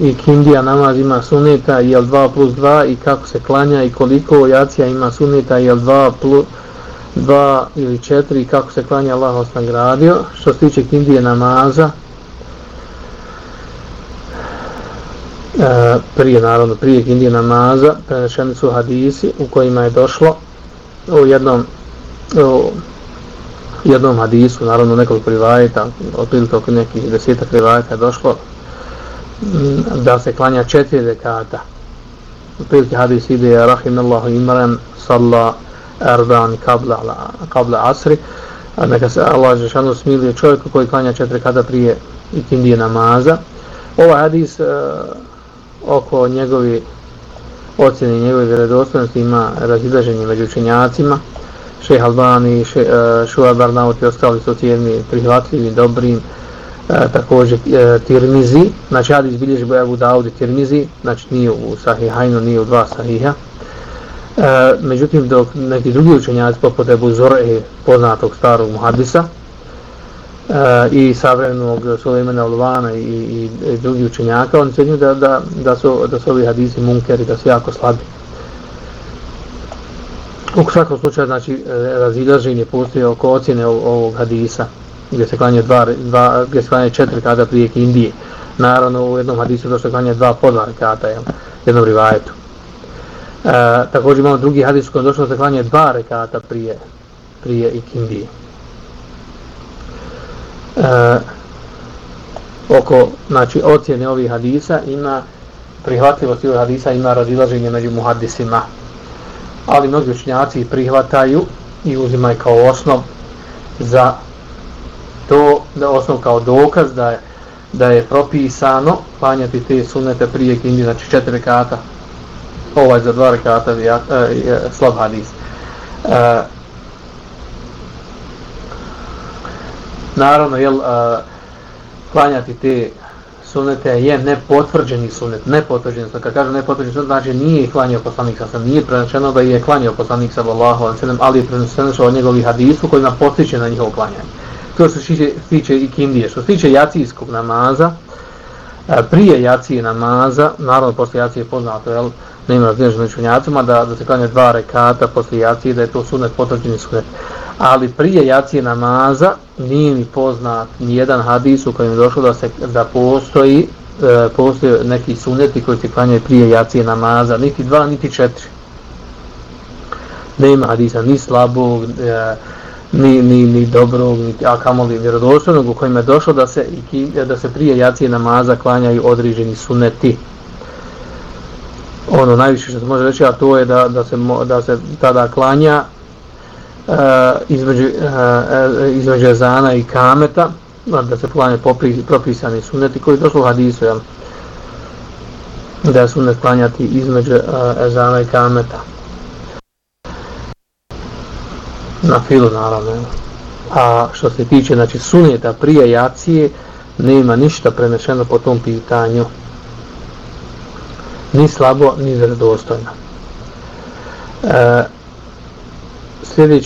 i kindija namaz ima suneta jel 2 plus 2 i kako se klanja i koliko jacija ima suneta jel 2 plus 2 ili 4 i kako se klanja Allah vas nagradio. Što se tiče kindije namaza e, prije naravno prije kindije namaza prenešeni su hadisi u kojima je došlo u jednom u jednom hadisu naravno nekoliko rivajeta otprilike oko nekih desetak rivajeta je došlo da se klanja četiri dekata. Prilike hadis ide Rahim Imran Salla Erban Kabla, kabla Asri neka se Allah Žešanu smilije čovjeku koji klanja četiri kada prije ikindije namaza. Ovaj hadis uh, oko njegovi ocjene njegove vjerodostojnosti ima razilaženje među učenjacima. Šeh Albani, še, e, uh, Barnaut i ostali su cijeni prihvatljivi, dobrim, e, također e, Tirmizi, znači hadis bilježi bo Dawud i Tirmizi, znači nije u Sahihajnu, nije u dva Sahiha. E, međutim, dok neki drugi učenjaci poput Ebu Zore, poznatog starog muhadisa, e, i savremenog Sulemena Ulvana i, i, i drugi učenjaka, oni se da, da, da, su, da su ovi hadisi munkeri, da su jako slabi. U svakom slučaju, znači, e, razilaženje postoje oko ocjene ovog hadisa gdje se klanje dva, dva gdje se klanje četiri kada prije Indije. Naravno u jednom hadisu došlo se klanje dva po dva rekata, jel, jednom rivajetu. E, također imamo drugi hadis koji došlo se klanje dva rekata prije, prije Indije. E, oko, znači, ocjene ovih hadisa ima prihvatljivost ovih hadisa ima razilaženje među muhadisima. Ali mnogi učinjaci prihvataju i uzimaju kao osnov za da osnov kao dokaz da je da je propisano klanjati te sunnete prije kindi, znači četiri rekata. Ovaj za dva rekata je, je, slab hadis. E, naravno jel, e, klanjati te sunete je nepotvrđeni sunet, nepotvrđeni sunet, kad kažem nepotvrđeni sunet, znači nije klanjao poslanik sa sam, nije prenačeno da je klanjao poslanik sa Allahu, ali je prenačeno od njegovih hadisu kojima potiče na njihovo klanjanje to što se tiče ikindije. Što se tiče jacijskog namaza, e, prije jacije namaza, naravno posle jacije je poznato, jel, nema razliježno učenjacima, da, da se klanje dva rekata posle jacije, da je to sunet, potvrđeni sunet. Ali prije jacije namaza nije mi poznat ni jedan hadis u kojem je došlo da, se, da postoji e, postoje neki suneti koji se klanjaju prije jacije namaza, niti dva, niti četiri. Nema hadisa ni slabog, e, ni, ni, ni dobrog, ni, a kamoli vjerodostojnog u kojima je došlo da se, da se prije jacije namaza klanjaju određeni suneti. Ono najviše što se može reći, a to je da, da, se, da se tada klanja uh, između, uh, između zana i kameta, da se klanje popri, propisani suneti koji je došlo u hadisu, jel? da je sunet klanjati između uh, ezana i kameta na filu naravno. A što se tiče znači suneta prije jacije, nema ništa prenešeno po tom pitanju. Ni slabo, ni vjerodostojno. E, sljedeći